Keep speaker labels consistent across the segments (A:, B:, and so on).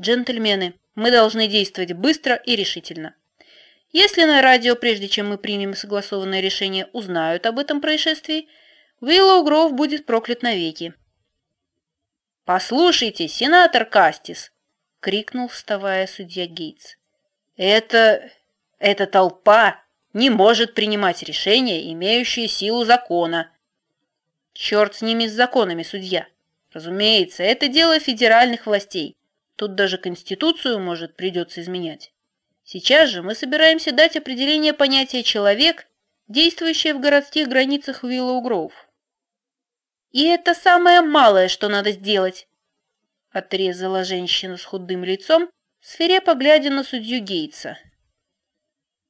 A: Джентльмены, мы должны действовать быстро и решительно. Если на радио, прежде чем мы примем согласованное решение, узнают об этом происшествии, Уиллоу Гров будет проклят навеки. «Послушайте, сенатор Кастис!» — крикнул, вставая судья Гейтс. «Это... эта толпа не может принимать решения, имеющие силу закона». «Черт с ними с законами, судья! Разумеется, это дело федеральных властей. Тут даже Конституцию, может, придется изменять. Сейчас же мы собираемся дать определение понятия «человек», действующее в городских границах Уиллоу-Гроув. «И это самое малое, что надо сделать», — отрезала женщина с худым лицом, свирепо глядя на судью Гейтса.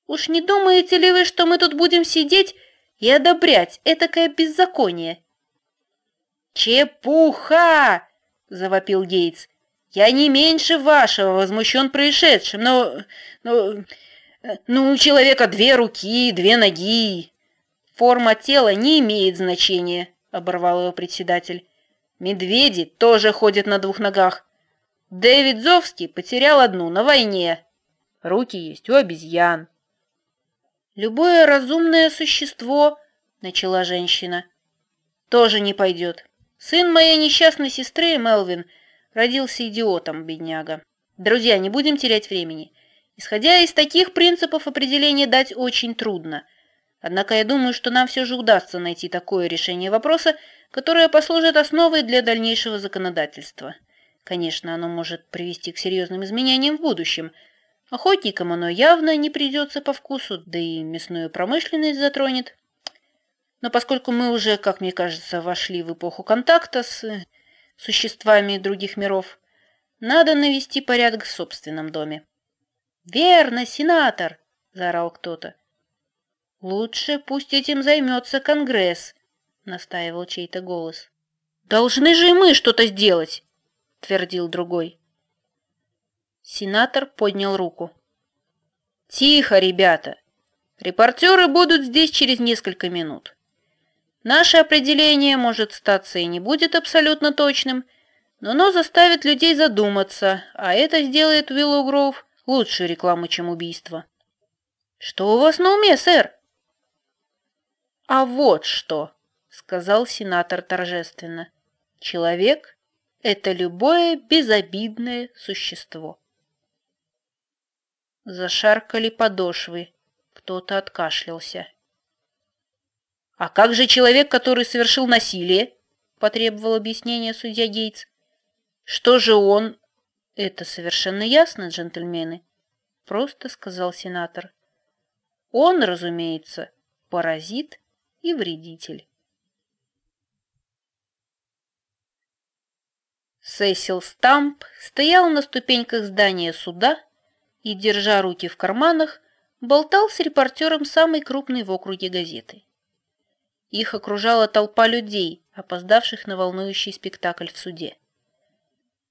A: «Уж не думаете ли вы, что мы тут будем сидеть и одобрять этакое беззаконие?» «Чепуха!» — завопил Гейтс. Я не меньше вашего возмущен происшедшим, но... но... ну, у человека две руки, две ноги. Форма тела не имеет значения, оборвал его председатель. Медведи тоже ходят на двух ногах. Дэвид Зовский потерял одну на войне. Руки есть у обезьян. Любое разумное существо, начала женщина, тоже не пойдет. Сын моей несчастной сестры, Мелвин, — Родился идиотом, бедняга. Друзья, не будем терять времени. Исходя из таких принципов, определение дать очень трудно. Однако я думаю, что нам все же удастся найти такое решение вопроса, которое послужит основой для дальнейшего законодательства. Конечно, оно может привести к серьезным изменениям в будущем. Охотникам оно явно не придется по вкусу, да и мясную промышленность затронет. Но поскольку мы уже, как мне кажется, вошли в эпоху контакта с существами других миров, надо навести порядок в собственном доме. «Верно, сенатор!» – заорал кто-то. «Лучше пусть этим займется Конгресс», – настаивал чей-то голос. «Должны же и мы что-то сделать», – твердил другой. Сенатор поднял руку. «Тихо, ребята! Репортеры будут здесь через несколько минут. Наше определение, может, статься и не будет абсолютно точным, но оно заставит людей задуматься, а это сделает Уиллоу Гроув лучшую рекламу, чем убийство. «Что у вас на уме, сэр?» «А вот что», — сказал сенатор торжественно. «Человек — это любое безобидное существо». Зашаркали подошвы, кто-то откашлялся. «А как же человек, который совершил насилие?» – потребовал объяснения судья Гейтс. «Что же он...» «Это совершенно ясно, джентльмены», – просто сказал сенатор. «Он, разумеется, паразит и вредитель». Сесил Стамп стоял на ступеньках здания суда и, держа руки в карманах, болтал с репортером самой крупной в округе газеты. Их окружала толпа людей, опоздавших на волнующий спектакль в суде.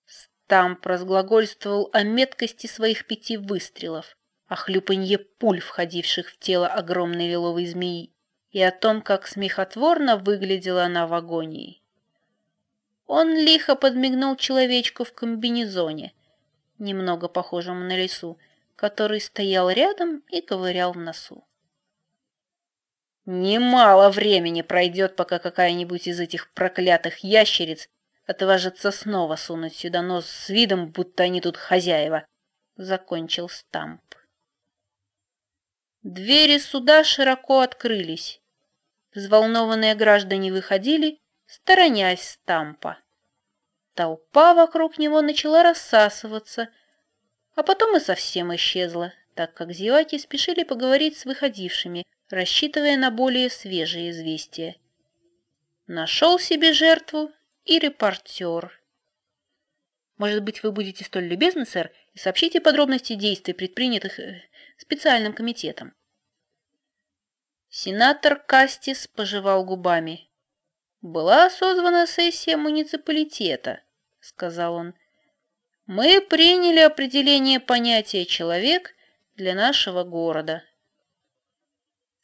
A: Стамп разглагольствовал о меткости своих пяти выстрелов, о хлюпанье пуль, входивших в тело огромной лиловой змеи, и о том, как смехотворно выглядела она в агонии. Он лихо подмигнул человечку в комбинезоне, немного похожему на лису, который стоял рядом и ковырял в носу. Немало времени пройдет, пока какая-нибудь из этих проклятых ящериц отважится снова сунуть сюда нос с видом, будто они тут хозяева. Закончил Стамп. Двери суда широко открылись. Взволнованные граждане выходили, сторонясь Стампа. Толпа вокруг него начала рассасываться, а потом и совсем исчезла, так как зеваки спешили поговорить с выходившими, рассчитывая на более свежие известия. Нашел себе жертву и репортер. Может быть, вы будете столь любезны, сэр, и сообщите подробности действий, предпринятых э, специальным комитетом. Сенатор Кастис пожевал губами. «Была созвана сессия муниципалитета», — сказал он. «Мы приняли определение понятия «человек» для нашего города.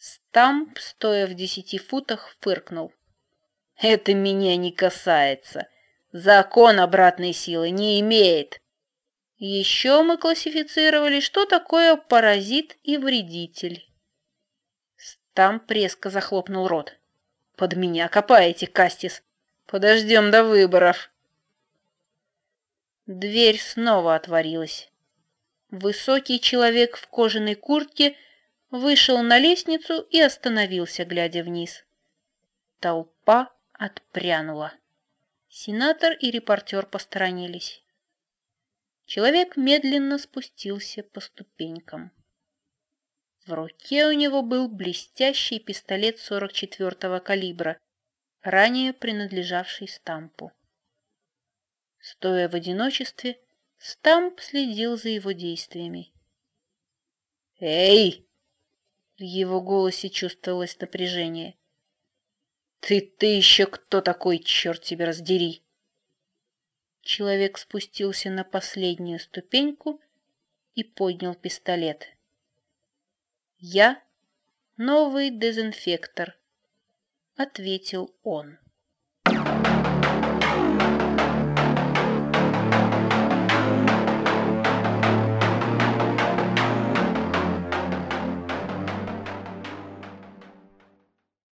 A: Стамп, стоя в десяти футах, фыркнул. «Это меня не касается. Закон обратной силы не имеет». Еще мы классифицировали, что такое паразит и вредитель. Стамп резко захлопнул рот. «Под меня копаете, Кастис. Подождем до выборов». Дверь снова отворилась. Высокий человек в кожаной куртке вышел на лестницу и остановился, глядя вниз. Толпа отпрянула. Сенатор и репортер посторонились. Человек медленно спустился по ступенькам. В руке у него был блестящий пистолет 44-го калибра, ранее принадлежавший Стампу. Стоя в одиночестве, Стамп следил за его действиями. «Эй!» В его голосе чувствовалось напряжение. «Ты-ты еще кто такой, черт тебя раздери!» Человек спустился на последнюю ступеньку и поднял пистолет. «Я новый дезинфектор», — ответил он.